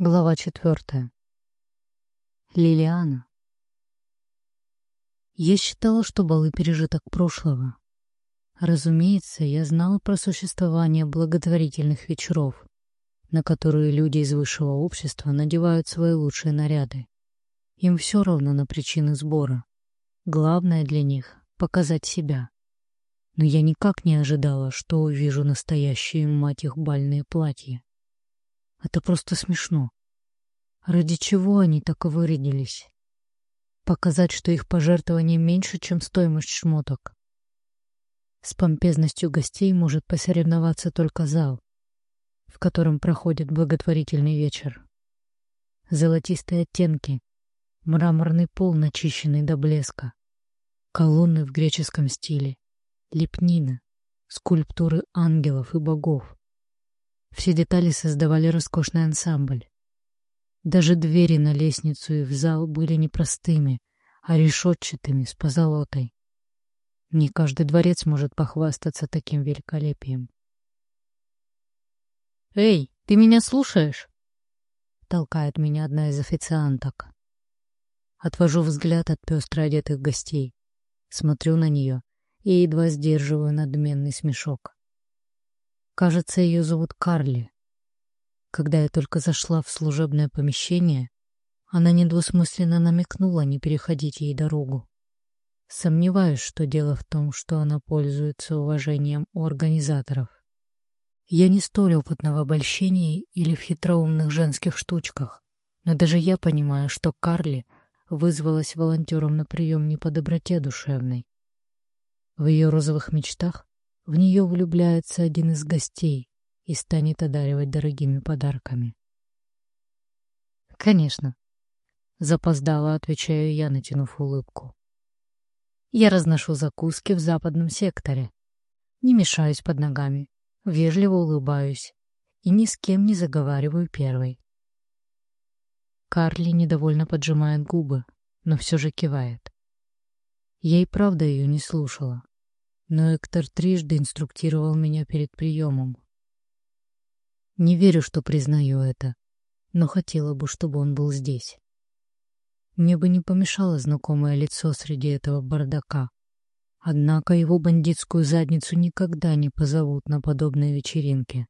Глава четвертая. Лилиана. Я считала, что балы пережиток прошлого. Разумеется, я знала про существование благотворительных вечеров, на которые люди из высшего общества надевают свои лучшие наряды. Им все равно на причины сбора. Главное для них — показать себя. Но я никак не ожидала, что увижу настоящие, мать их, бальные платья. Это просто смешно. Ради чего они так вырядились? Показать, что их пожертвование меньше, чем стоимость шмоток. С помпезностью гостей может посоревноваться только зал, в котором проходит благотворительный вечер. Золотистые оттенки, мраморный пол, начищенный до блеска, колонны в греческом стиле, лепнина, скульптуры ангелов и богов. Все детали создавали роскошный ансамбль. Даже двери на лестницу и в зал были не простыми, а решетчатыми, с позолотой. Не каждый дворец может похвастаться таким великолепием. «Эй, ты меня слушаешь?» — толкает меня одна из официанток. Отвожу взгляд от пестро одетых гостей, смотрю на нее и едва сдерживаю надменный смешок. Кажется, ее зовут Карли. Когда я только зашла в служебное помещение, она недвусмысленно намекнула не переходить ей дорогу. Сомневаюсь, что дело в том, что она пользуется уважением у организаторов. Я не столь опытна в обольщении или в хитроумных женских штучках, но даже я понимаю, что Карли вызвалась волонтером на прием не по доброте душевной. В ее розовых мечтах в нее влюбляется один из гостей и станет одаривать дорогими подарками. «Конечно», — запоздала, отвечаю я, натянув улыбку. «Я разношу закуски в западном секторе. Не мешаюсь под ногами, вежливо улыбаюсь и ни с кем не заговариваю первой». Карли недовольно поджимает губы, но все же кивает. Я и правда ее не слушала но Эктор трижды инструктировал меня перед приемом. Не верю, что признаю это, но хотела бы, чтобы он был здесь. Мне бы не помешало знакомое лицо среди этого бардака. Однако его бандитскую задницу никогда не позовут на подобные вечеринки.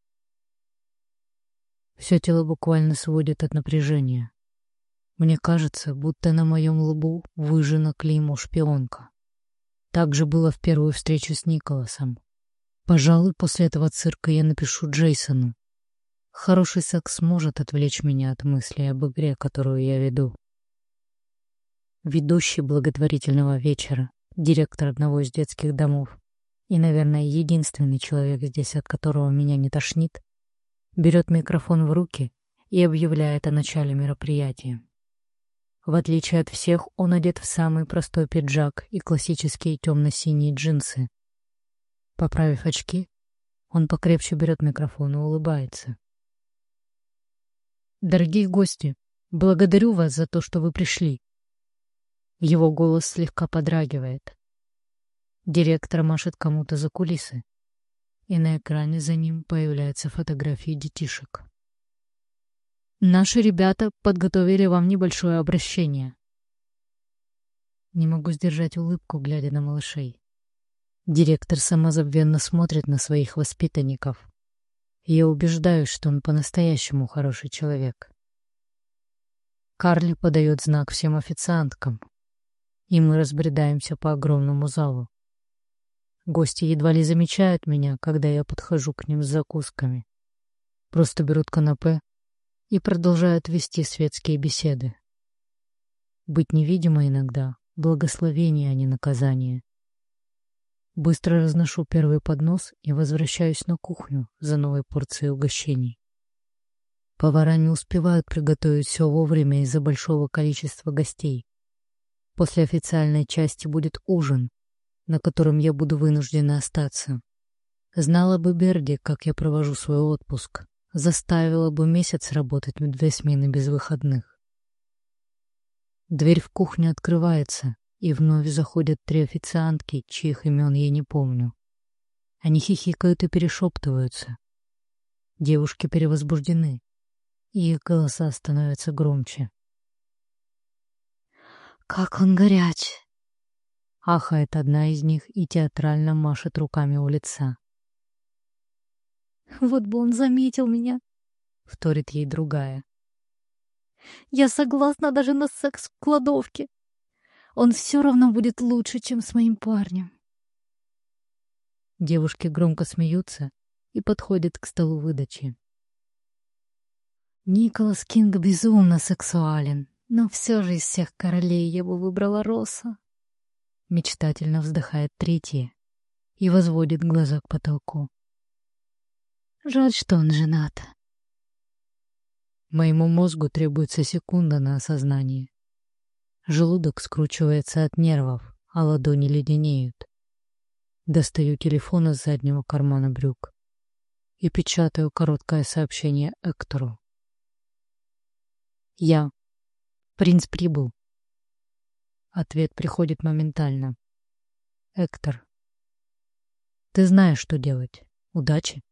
Все тело буквально сводит от напряжения. Мне кажется, будто на моем лбу выжжено клеймо шпионка. Так же было в первую встречу с Николасом. Пожалуй, после этого цирка я напишу Джейсону. Хороший секс может отвлечь меня от мысли об игре, которую я веду. Ведущий благотворительного вечера, директор одного из детских домов и, наверное, единственный человек здесь, от которого меня не тошнит, берет микрофон в руки и объявляет о начале мероприятия. В отличие от всех, он одет в самый простой пиджак и классические темно-синие джинсы. Поправив очки, он покрепче берет микрофон и улыбается. «Дорогие гости, благодарю вас за то, что вы пришли». Его голос слегка подрагивает. Директор машет кому-то за кулисы, и на экране за ним появляются фотографии детишек. Наши ребята подготовили вам небольшое обращение. Не могу сдержать улыбку, глядя на малышей. Директор самозабвенно смотрит на своих воспитанников. Я убеждаюсь, что он по-настоящему хороший человек. Карли подает знак всем официанткам, и мы разбредаемся по огромному залу. Гости едва ли замечают меня, когда я подхожу к ним с закусками. Просто берут канапе и продолжают вести светские беседы. Быть невидимой иногда — благословение, а не наказание. Быстро разношу первый поднос и возвращаюсь на кухню за новой порцией угощений. Повара не успевают приготовить все вовремя из-за большого количества гостей. После официальной части будет ужин, на котором я буду вынуждена остаться. Знала бы Берди, как я провожу свой отпуск заставила бы месяц работать две смены без выходных. Дверь в кухню открывается, и вновь заходят три официантки, чьих имен я не помню. Они хихикают и перешептываются. Девушки перевозбуждены. и их голоса становятся громче. «Как он горяч!» Ахает одна из них и театрально машет руками у лица. «Вот бы он заметил меня!» — вторит ей другая. «Я согласна даже на секс в кладовке. Он все равно будет лучше, чем с моим парнем». Девушки громко смеются и подходят к столу выдачи. Николас Кинг безумно сексуален, но все же из всех королей я бы выбрала Росса. Мечтательно вздыхает третья и возводит глаза к потолку. Жаль, что он женат. Моему мозгу требуется секунда на осознание. Желудок скручивается от нервов, а ладони леденеют. Достаю телефон из заднего кармана брюк и печатаю короткое сообщение Эктору. Я. Принц прибыл. Ответ приходит моментально. Эктор. Ты знаешь, что делать. Удачи.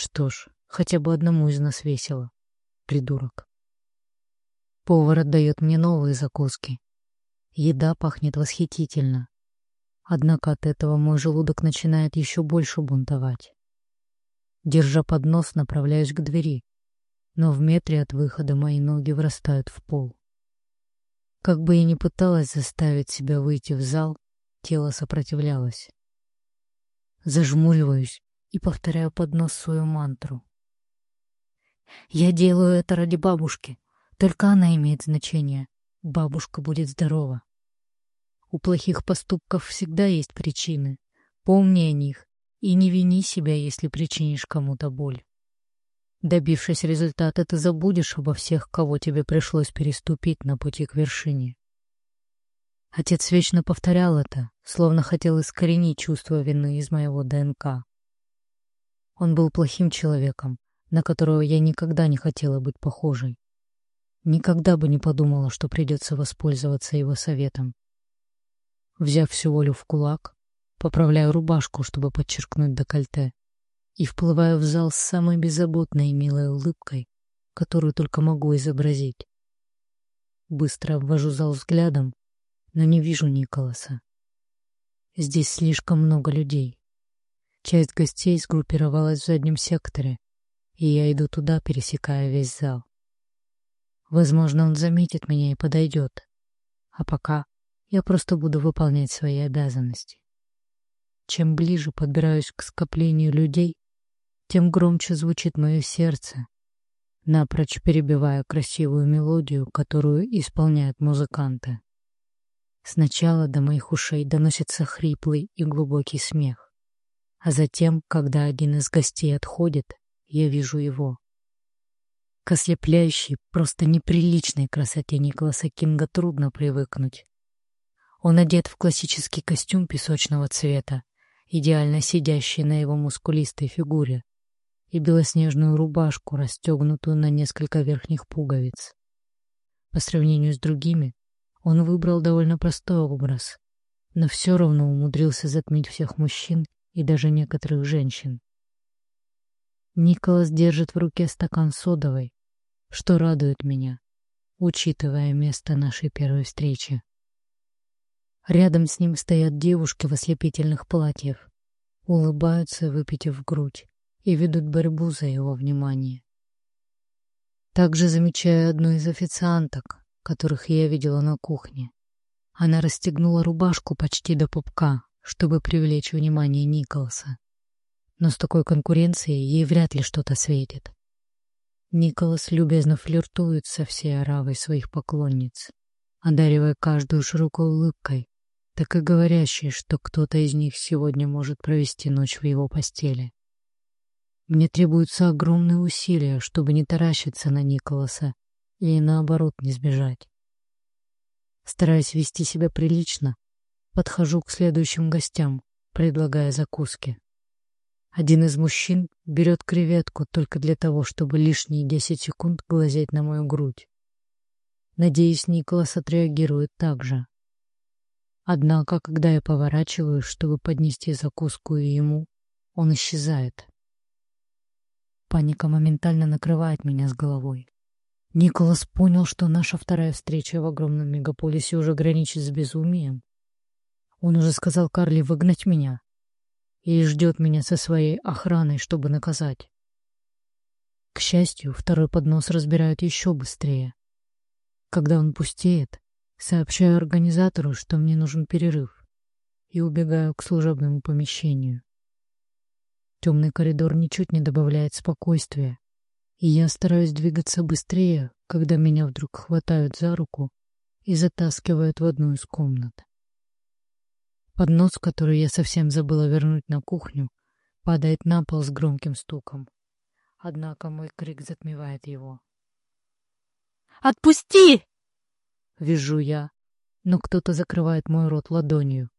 Что ж, хотя бы одному из нас весело. Придурок. Повар отдает мне новые закуски. Еда пахнет восхитительно. Однако от этого мой желудок начинает еще больше бунтовать. Держа поднос, направляюсь к двери, но в метре от выхода мои ноги врастают в пол. Как бы я ни пыталась заставить себя выйти в зал, тело сопротивлялось. Зажмуриваюсь и повторяю под нос свою мантру. Я делаю это ради бабушки. Только она имеет значение. Бабушка будет здорова. У плохих поступков всегда есть причины. Помни о них и не вини себя, если причинишь кому-то боль. Добившись результата, ты забудешь обо всех, кого тебе пришлось переступить на пути к вершине. Отец вечно повторял это, словно хотел искоренить чувство вины из моего ДНК. Он был плохим человеком, на которого я никогда не хотела быть похожей. Никогда бы не подумала, что придется воспользоваться его советом. Взяв всю волю в кулак, поправляю рубашку, чтобы подчеркнуть декольте, и вплываю в зал с самой беззаботной и милой улыбкой, которую только могу изобразить. Быстро обвожу зал взглядом, но не вижу Николаса. Здесь слишком много людей. Часть гостей сгруппировалась в заднем секторе, и я иду туда, пересекая весь зал. Возможно, он заметит меня и подойдет. А пока я просто буду выполнять свои обязанности. Чем ближе подбираюсь к скоплению людей, тем громче звучит мое сердце, напрочь перебивая красивую мелодию, которую исполняют музыканты. Сначала до моих ушей доносится хриплый и глубокий смех, а затем, когда один из гостей отходит, я вижу его. К ослепляющей, просто неприличной красоте Николаса Кинга трудно привыкнуть. Он одет в классический костюм песочного цвета, идеально сидящий на его мускулистой фигуре, и белоснежную рубашку, расстегнутую на несколько верхних пуговиц. По сравнению с другими, он выбрал довольно простой образ, но все равно умудрился затмить всех мужчин и даже некоторых женщин. Николас держит в руке стакан содовой, что радует меня, учитывая место нашей первой встречи. Рядом с ним стоят девушки в ослепительных платьях, улыбаются, выпитив грудь, и ведут борьбу за его внимание. Также замечаю одну из официанток, которых я видела на кухне. Она расстегнула рубашку почти до пупка, чтобы привлечь внимание Николаса. Но с такой конкуренцией ей вряд ли что-то светит. Николас любезно флиртует со всей оравой своих поклонниц, одаривая каждую широкой улыбкой, так и говорящие, что кто-то из них сегодня может провести ночь в его постели. Мне требуются огромные усилия, чтобы не таращиться на Николаса и наоборот не сбежать. Стараясь вести себя прилично, подхожу к следующим гостям, предлагая закуски. Один из мужчин берет креветку только для того, чтобы лишние десять секунд глазеть на мою грудь. Надеюсь, Николас отреагирует так же. Однако, когда я поворачиваюсь, чтобы поднести закуску и ему, он исчезает. Паника моментально накрывает меня с головой. Николас понял, что наша вторая встреча в огромном мегаполисе уже граничит с безумием. Он уже сказал Карли выгнать меня и ждет меня со своей охраной, чтобы наказать. К счастью, второй поднос разбирают еще быстрее. Когда он пустеет, сообщаю организатору, что мне нужен перерыв, и убегаю к служебному помещению. Темный коридор ничуть не добавляет спокойствия, и я стараюсь двигаться быстрее, когда меня вдруг хватают за руку и затаскивают в одну из комнат. Поднос, который я совсем забыла вернуть на кухню, падает на пол с громким стуком. Однако мой крик затмевает его. «Отпусти!» Вижу я, но кто-то закрывает мой рот ладонью.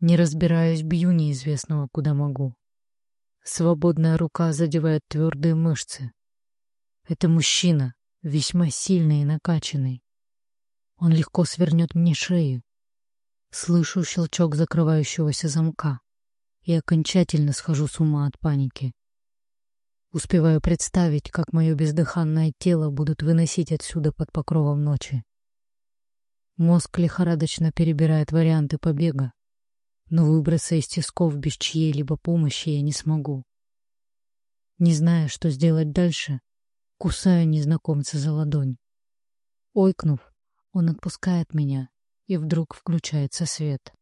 Не разбираюсь, бью неизвестного, куда могу. Свободная рука задевает твердые мышцы. Это мужчина, весьма сильный и накачанный. Он легко свернет мне шею. Слышу щелчок закрывающегося замка и окончательно схожу с ума от паники. Успеваю представить, как мое бездыханное тело будут выносить отсюда под покровом ночи. Мозг лихорадочно перебирает варианты побега но выбраться из тисков без чьей-либо помощи я не смогу. Не зная, что сделать дальше, кусаю незнакомца за ладонь. Ойкнув, он отпускает меня, и вдруг включается свет.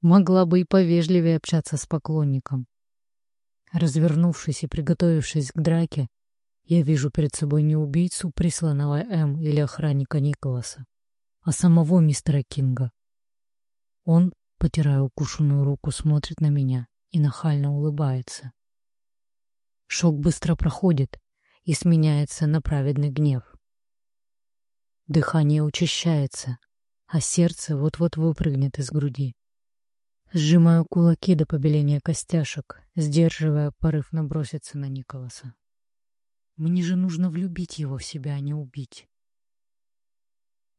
Могла бы и повежливее общаться с поклонником. Развернувшись и приготовившись к драке, я вижу перед собой не убийцу, присланного М или охранника Николаса, а самого мистера Кинга. Он, потирая укушенную руку, смотрит на меня и нахально улыбается. Шок быстро проходит и сменяется на праведный гнев. Дыхание учащается, а сердце вот-вот выпрыгнет из груди. Сжимаю кулаки до побеления костяшек, сдерживая порыв наброситься на Николаса. Мне же нужно влюбить его в себя, а не убить.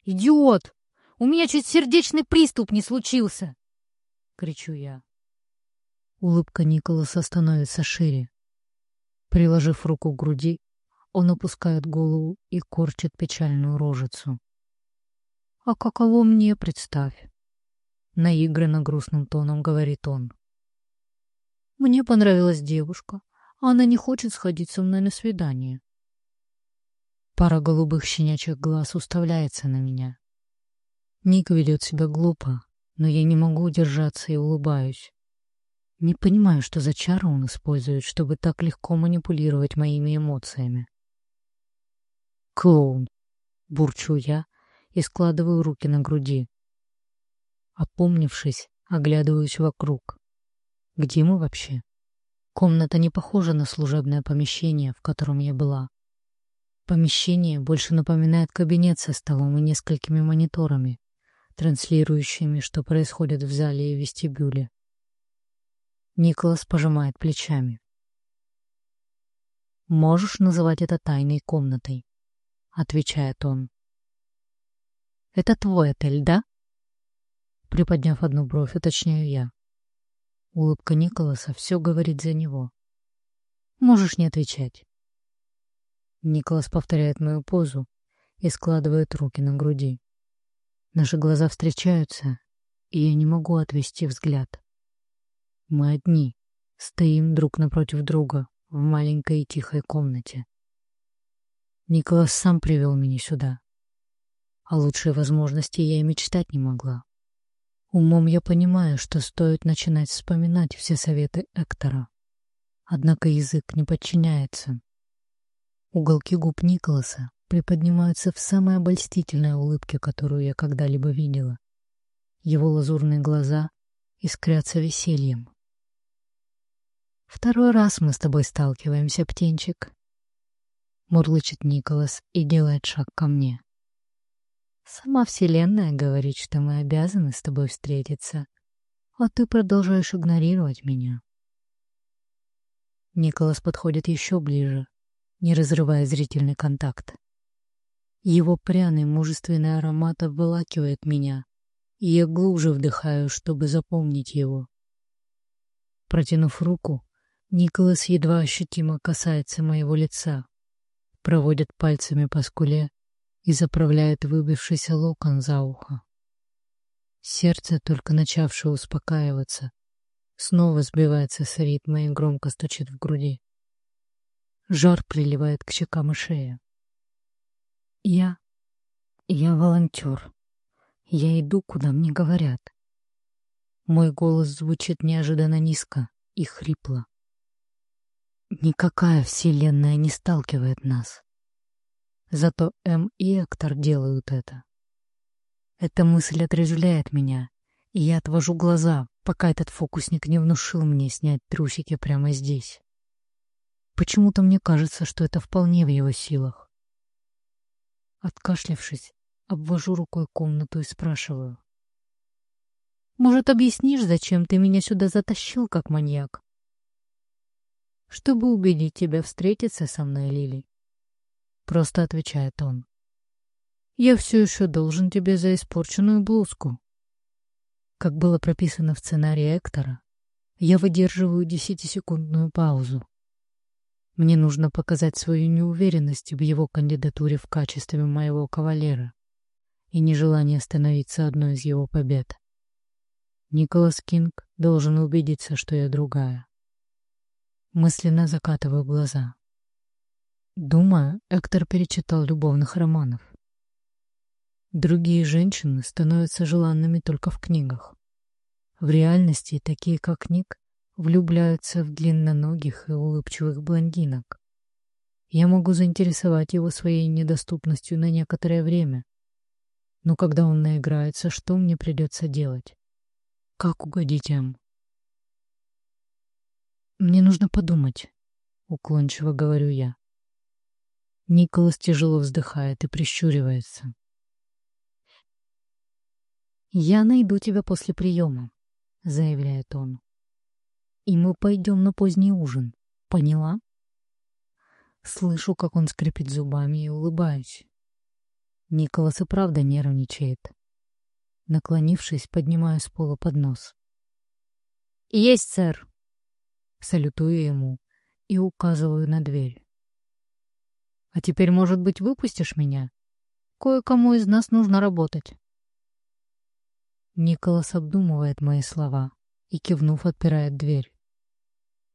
«Идиот!» У меня чуть сердечный приступ не случился!» — кричу я. Улыбка Николаса становится шире. Приложив руку к груди, он опускает голову и корчит печальную рожицу. «А каково мне, представь?» Наигранно грустным тоном говорит он. «Мне понравилась девушка, а она не хочет сходить со мной на свидание». Пара голубых щенячьих глаз уставляется на меня. Ник ведет себя глупо, но я не могу удержаться и улыбаюсь. Не понимаю, что за чары он использует, чтобы так легко манипулировать моими эмоциями. «Клоун!» — бурчу я и складываю руки на груди. Опомнившись, оглядываюсь вокруг. Где мы вообще? Комната не похожа на служебное помещение, в котором я была. Помещение больше напоминает кабинет со столом и несколькими мониторами транслирующими, что происходит в зале и вестибюле. Николас пожимает плечами. «Можешь называть это тайной комнатой», — отвечает он. «Это твой отель, да?» Приподняв одну бровь, уточняю я. Улыбка Николаса все говорит за него. «Можешь не отвечать». Николас повторяет мою позу и складывает руки на груди. Наши глаза встречаются, и я не могу отвести взгляд. Мы одни, стоим друг напротив друга в маленькой тихой комнате. Николас сам привел меня сюда. О лучшей возможности я и мечтать не могла. Умом я понимаю, что стоит начинать вспоминать все советы Эктора. Однако язык не подчиняется. Уголки губ Николаса приподнимаются в самой обольстительной улыбке, которую я когда-либо видела. Его лазурные глаза искрятся весельем. «Второй раз мы с тобой сталкиваемся, птенчик», — мурлычет Николас и делает шаг ко мне. «Сама Вселенная говорит, что мы обязаны с тобой встретиться, а ты продолжаешь игнорировать меня». Николас подходит еще ближе, не разрывая зрительный контакт. Его пряный мужественный аромат обволакивает меня, и я глубже вдыхаю, чтобы запомнить его. Протянув руку, Николас едва ощутимо касается моего лица, проводит пальцами по скуле и заправляет выбившийся локон за ухо. Сердце, только начавшее успокаиваться, снова сбивается с ритма и громко стучит в груди. Жар приливает к щекам и шее. Я... я волонтер. Я иду, куда мне говорят. Мой голос звучит неожиданно низко и хрипло. Никакая вселенная не сталкивает нас. Зато М и Эктор делают это. Эта мысль отрезвляет меня, и я отвожу глаза, пока этот фокусник не внушил мне снять трусики прямо здесь. Почему-то мне кажется, что это вполне в его силах. Откашлявшись, обвожу рукой комнату и спрашиваю. «Может, объяснишь, зачем ты меня сюда затащил, как маньяк?» Чтобы убедить тебя встретиться со мной, Лили. Просто отвечает он. Я все еще должен тебе за испорченную блузку. Как было прописано в сценарии Эктора, я выдерживаю десятисекундную паузу. Мне нужно показать свою неуверенность в его кандидатуре в качестве моего кавалера и нежелание становиться одной из его побед. Николас Кинг должен убедиться, что я другая. Мысленно закатываю глаза. Думаю, Эктор перечитал любовных романов. Другие женщины становятся желанными только в книгах. В реальности такие, как Ник, влюбляются в длинноногих и улыбчивых блондинок. Я могу заинтересовать его своей недоступностью на некоторое время. Но когда он наиграется, что мне придется делать? Как угодить им? Мне нужно подумать, уклончиво говорю я. Николас тяжело вздыхает и прищуривается. «Я найду тебя после приема», — заявляет он. «И мы пойдем на поздний ужин. Поняла?» Слышу, как он скрипит зубами и улыбаюсь. Николас и правда нервничает. Наклонившись, поднимаю с пола поднос. «Есть, сэр!» Салютую ему и указываю на дверь. «А теперь, может быть, выпустишь меня? Кое-кому из нас нужно работать». Николас обдумывает мои слова и, кивнув, отпирает дверь.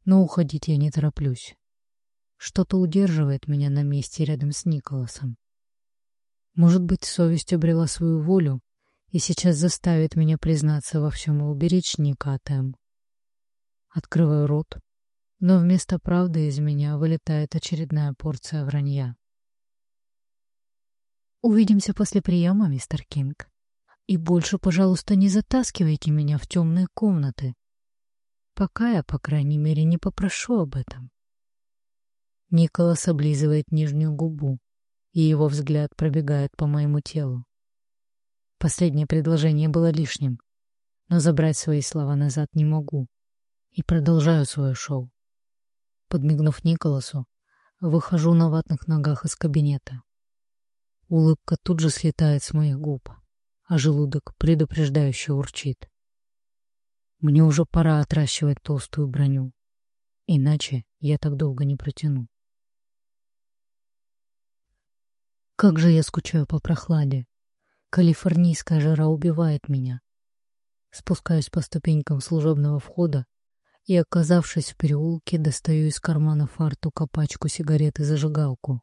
Но уходить я не тороплюсь. Что-то удерживает меня на месте рядом с Николасом. Может быть, совесть обрела свою волю и сейчас заставит меня признаться во всем и уберечь Ника от Эм. Открываю рот, но вместо правды из меня вылетает очередная порция вранья. Увидимся после приема, мистер Кинг. И больше, пожалуйста, не затаскивайте меня в темные комнаты. Пока я, по крайней мере, не попрошу об этом. Николас облизывает нижнюю губу, и его взгляд пробегает по моему телу. Последнее предложение было лишним, но забрать свои слова назад не могу и продолжаю свое шоу. Подмигнув Николасу, выхожу на ватных ногах из кабинета. Улыбка тут же слетает с моих губ, а желудок предупреждающе урчит. Мне уже пора отращивать толстую броню, иначе я так долго не протяну. Как же я скучаю по прохладе. Калифорнийская жара убивает меня. Спускаюсь по ступенькам служебного входа и, оказавшись в переулке, достаю из кармана фартука пачку сигарет и зажигалку.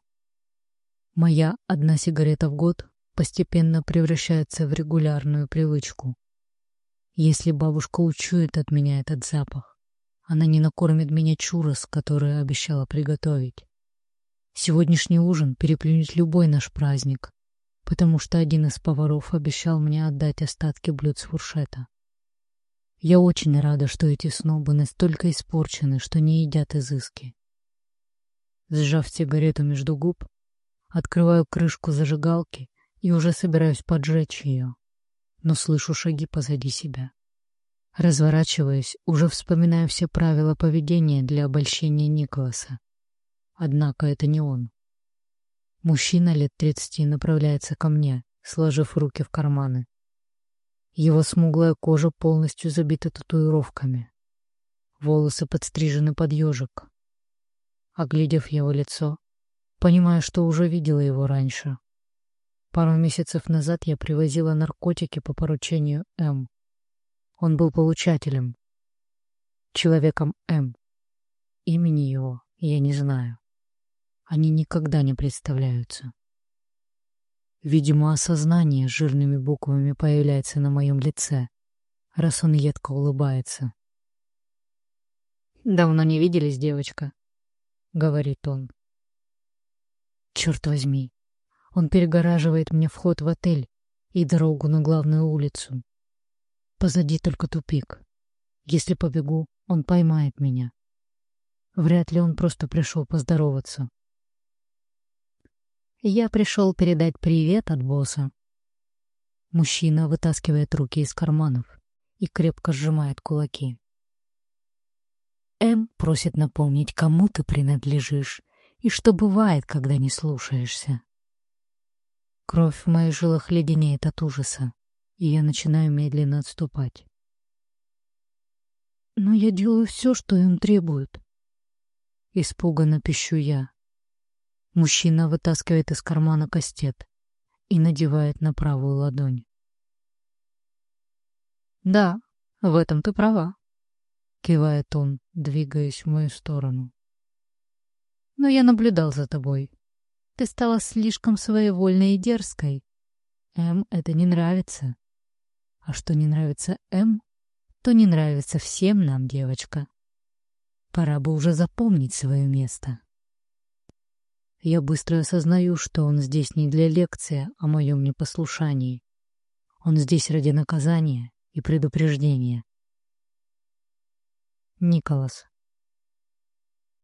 Моя одна сигарета в год постепенно превращается в регулярную привычку. Если бабушка учует от меня этот запах, она не накормит меня чурос, который обещала приготовить. Сегодняшний ужин переплюнет любой наш праздник, потому что один из поваров обещал мне отдать остатки блюд с фуршета. Я очень рада, что эти снобы настолько испорчены, что не едят изыски. Сжав сигарету между губ, открываю крышку зажигалки и уже собираюсь поджечь ее, но слышу шаги позади себя. Разворачиваясь, уже вспоминаю все правила поведения для обольщения Николаса. Однако это не он. Мужчина лет тридцати направляется ко мне, сложив руки в карманы. Его смуглая кожа полностью забита татуировками. волосы подстрижены под ежик. Оглядев его лицо, понимая, что уже видела его раньше. Пару месяцев назад я привозила наркотики по поручению М. Он был получателем. Человеком М. Имени его я не знаю. Они никогда не представляются. Видимо, осознание жирными буквами появляется на моем лице, раз он едко улыбается. «Давно не виделись, девочка», — говорит он. Черт возьми, он перегораживает мне вход в отель и дорогу на главную улицу. Позади только тупик. Если побегу, он поймает меня. Вряд ли он просто пришел поздороваться. Я пришел передать привет от босса. Мужчина вытаскивает руки из карманов и крепко сжимает кулаки. М просит напомнить, кому ты принадлежишь и что бывает, когда не слушаешься. Кровь в моих жилах леденеет от ужаса, и я начинаю медленно отступать. Но я делаю все, что им требуют. Испуганно пищу я. Мужчина вытаскивает из кармана кастет и надевает на правую ладонь. «Да, в этом ты права», — кивает он, двигаясь в мою сторону. «Но я наблюдал за тобой ты стала слишком своевольной и дерзкой. М это не нравится. А что не нравится М, то не нравится всем нам, девочка. Пора бы уже запомнить свое место. Я быстро осознаю, что он здесь не для лекции о моем непослушании. Он здесь ради наказания и предупреждения. Николас.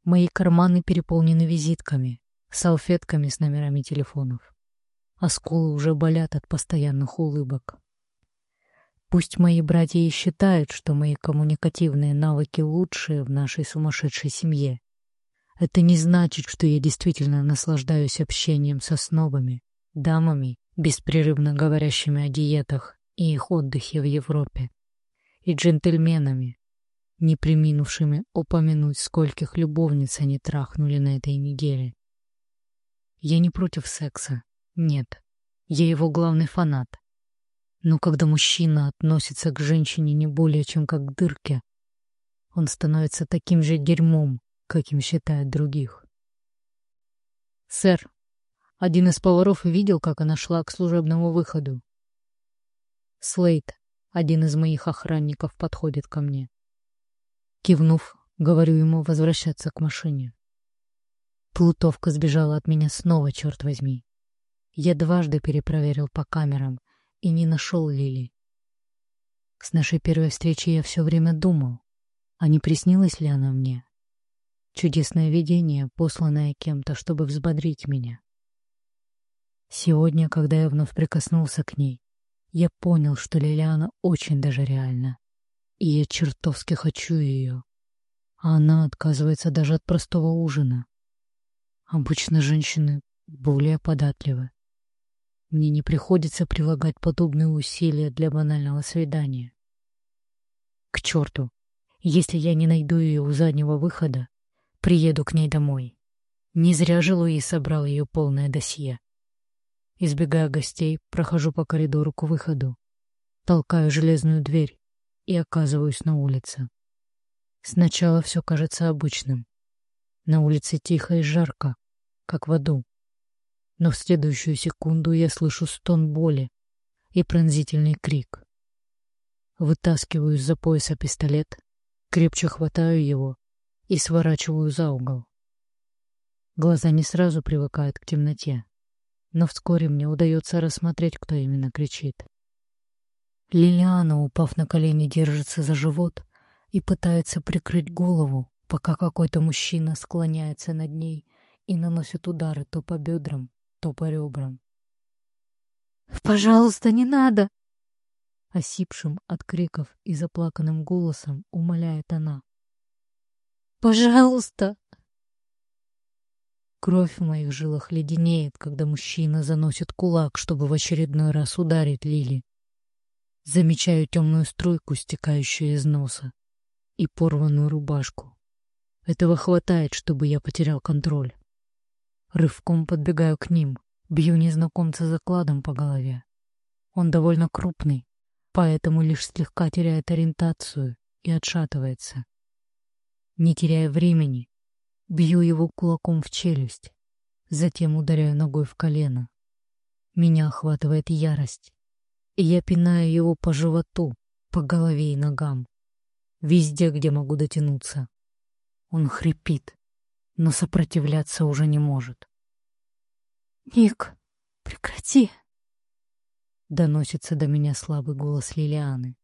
Мои карманы переполнены визитками салфетками с номерами телефонов. А скулы уже болят от постоянных улыбок. Пусть мои братья и считают, что мои коммуникативные навыки лучшие в нашей сумасшедшей семье. Это не значит, что я действительно наслаждаюсь общением со снобами, дамами, беспрерывно говорящими о диетах и их отдыхе в Европе, и джентльменами, не приминувшими упомянуть, скольких любовниц они трахнули на этой неделе. Я не против секса. Нет. Я его главный фанат. Но когда мужчина относится к женщине не более чем как к дырке, он становится таким же дерьмом, каким считают других. «Сэр, один из поваров видел, как она шла к служебному выходу. Слейд, один из моих охранников, подходит ко мне. Кивнув, говорю ему возвращаться к машине. Плутовка сбежала от меня снова, черт возьми. Я дважды перепроверил по камерам и не нашел Лили. С нашей первой встречи я все время думал, а не приснилась ли она мне? Чудесное видение, посланное кем-то, чтобы взбодрить меня. Сегодня, когда я вновь прикоснулся к ней, я понял, что Лилиана очень даже реальна, и я чертовски хочу ее. А она отказывается даже от простого ужина. Обычно женщины более податливы. Мне не приходится прилагать подобные усилия для банального свидания. К черту! Если я не найду ее у заднего выхода, приеду к ней домой. Не зря же Луи собрал ее полное досье. Избегая гостей, прохожу по коридору к выходу, толкаю железную дверь и оказываюсь на улице. Сначала все кажется обычным. На улице тихо и жарко, как в аду. Но в следующую секунду я слышу стон боли и пронзительный крик. Вытаскиваю из-за пояса пистолет, крепче хватаю его и сворачиваю за угол. Глаза не сразу привыкают к темноте, но вскоре мне удается рассмотреть, кто именно кричит. Лилиана, упав на колени, держится за живот и пытается прикрыть голову, пока какой-то мужчина склоняется над ней и наносит удары то по бедрам, то по ребрам. «Пожалуйста, не надо!» Осипшим от криков и заплаканным голосом умоляет она. «Пожалуйста!» Кровь в моих жилах леденеет, когда мужчина заносит кулак, чтобы в очередной раз ударить Лили. Замечаю темную струйку, стекающую из носа. и порванную рубашку. Этого хватает, чтобы я потерял контроль. Рывком подбегаю к ним, бью незнакомца закладом по голове. Он довольно крупный, поэтому лишь слегка теряет ориентацию и отшатывается. Не теряя времени, бью его кулаком в челюсть, затем ударяю ногой в колено. Меня охватывает ярость, и я пинаю его по животу, по голове и ногам, везде, где могу дотянуться. Он хрипит, но сопротивляться уже не может. «Ник, прекрати!» Доносится до меня слабый голос Лилианы.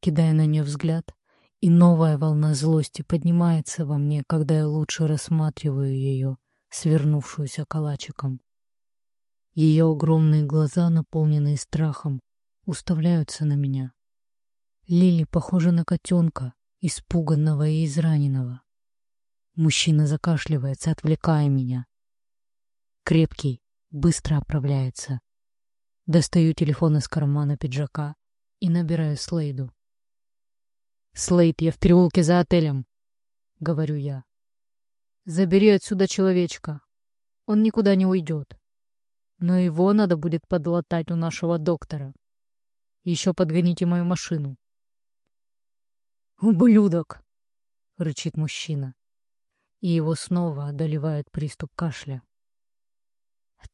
Кидая на нее взгляд, и новая волна злости поднимается во мне, когда я лучше рассматриваю ее, свернувшуюся калачиком. Ее огромные глаза, наполненные страхом, уставляются на меня. Лили похожа на котенка, испуганного и израненного. Мужчина закашливается, отвлекая меня. Крепкий, быстро оправляется. Достаю телефон из кармана пиджака и набираю Слейду. «Слейд, я в переулке за отелем», — говорю я. «Забери отсюда человечка. Он никуда не уйдет. Но его надо будет подлатать у нашего доктора. Еще подгоните мою машину». «Ублюдок!» — рычит мужчина. И его снова одолевает приступ кашля.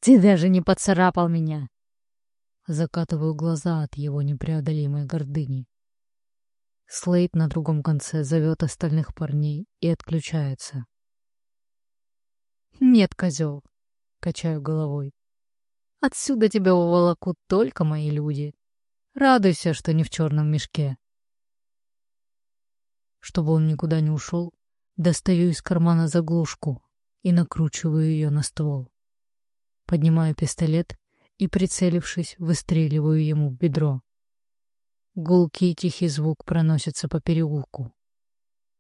«Ты даже не поцарапал меня!» Закатываю глаза от его непреодолимой гордыни. Слейд на другом конце зовет остальных парней и отключается. «Нет, козел!» — качаю головой. «Отсюда тебя уволокут только мои люди. Радуйся, что не в черном мешке». Чтобы он никуда не ушел, достаю из кармана заглушку и накручиваю ее на ствол. Поднимаю пистолет и, прицелившись, выстреливаю ему в бедро. Гулкий тихий звук проносится по переулку.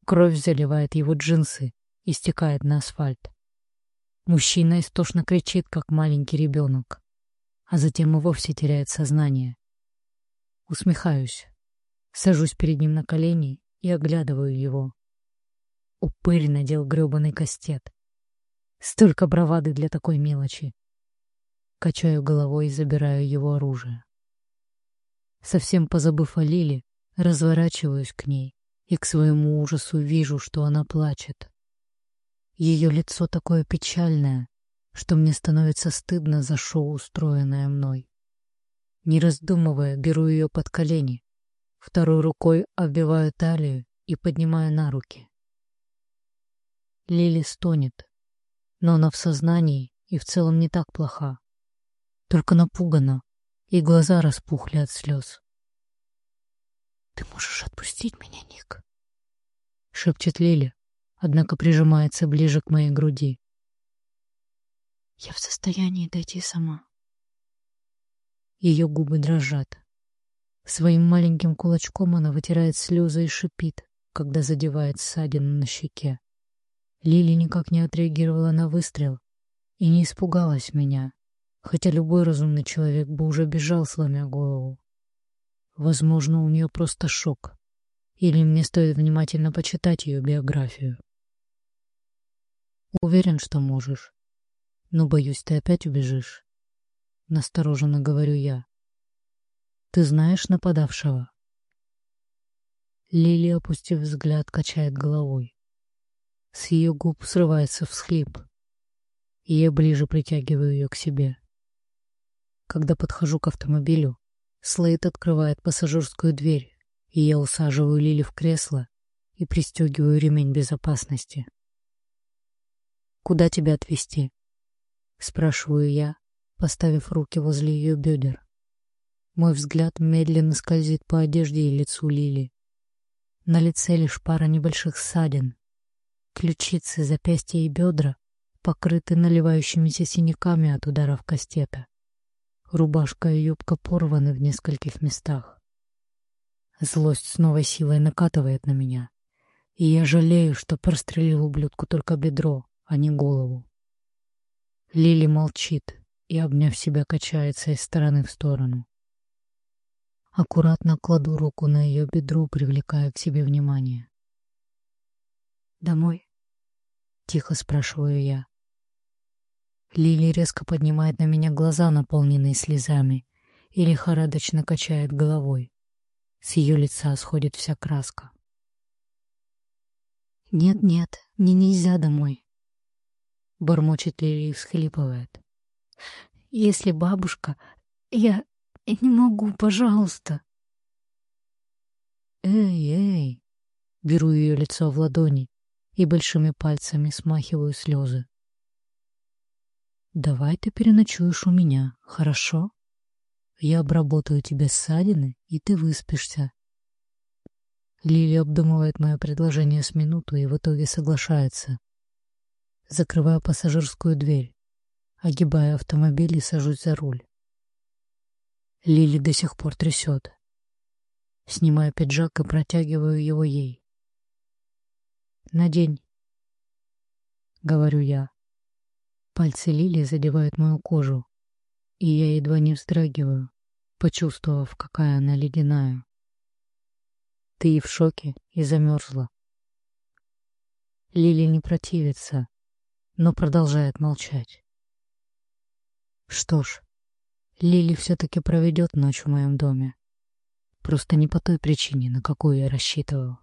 Кровь заливает его джинсы и стекает на асфальт. Мужчина истошно кричит, как маленький ребенок, а затем и вовсе теряет сознание. Усмехаюсь, сажусь перед ним на колени и оглядываю его. Упырь надел грёбаный кастет. Столько бравады для такой мелочи. Качаю головой и забираю его оружие. Совсем позабыв о Лиле, разворачиваюсь к ней и к своему ужасу вижу, что она плачет. Ее лицо такое печальное, что мне становится стыдно за шоу, устроенное мной. Не раздумывая, беру ее под колени, второй рукой обвиваю талию и поднимаю на руки. Лили стонет, но она в сознании и в целом не так плоха, только напугана и глаза распухли от слез. «Ты можешь отпустить меня, Ник?» — шепчет Лили, однако прижимается ближе к моей груди. «Я в состоянии дойти сама». Ее губы дрожат. Своим маленьким кулачком она вытирает слезы и шипит, когда задевает ссадину на щеке. Лили никак не отреагировала на выстрел и не испугалась меня, хотя любой разумный человек бы уже бежал, сломя голову. Возможно, у нее просто шок. Или мне стоит внимательно почитать ее биографию. Уверен, что можешь. Но, боюсь, ты опять убежишь. Настороженно говорю я. Ты знаешь нападавшего? Лили, опустив взгляд, качает головой. С ее губ срывается всхлип, я ближе притягиваю ее к себе. Когда подхожу к автомобилю, Слейд открывает пассажирскую дверь, и я усаживаю Лили в кресло и пристегиваю ремень безопасности. «Куда тебя отвезти?» — спрашиваю я, поставив руки возле ее бедер. Мой взгляд медленно скользит по одежде и лицу Лили. На лице лишь пара небольших ссадин. Ключицы, запястья и бедра покрыты наливающимися синяками от ударов кастета. Рубашка и юбка порваны в нескольких местах. Злость с новой силой накатывает на меня, и я жалею, что прострелил ублюдку только бедро, а не голову. Лили молчит и, обняв себя, качается из стороны в сторону. Аккуратно кладу руку на ее бедро, привлекая к себе внимание. «Домой?» — тихо спрашиваю я. Лили резко поднимает на меня глаза, наполненные слезами, и лихорадочно качает головой. С ее лица сходит вся краска. «Нет-нет, мне нельзя домой», — бормочет Лили и всхлипывает. «Если бабушка... Я... Я не могу, пожалуйста. Эй, эй. Беру ее лицо в ладони и большими пальцами смахиваю слезы. Давай ты переночуешь у меня, хорошо? Я обработаю тебе ссадины, и ты выспишься. Лили обдумывает мое предложение с минуту и в итоге соглашается. Закрываю пассажирскую дверь, огибая автомобиль и сажусь за руль. Лили до сих пор трясет. Снимаю пиджак и протягиваю его ей. «Надень», — говорю я. Пальцы Лили задевают мою кожу, и я едва не вздрагиваю, почувствовав, какая она ледяная. Ты и в шоке, и замерзла. Лили не противится, но продолжает молчать. Что ж, Лили все-таки проведет ночь в моем доме. Просто не по той причине, на какую я рассчитывал.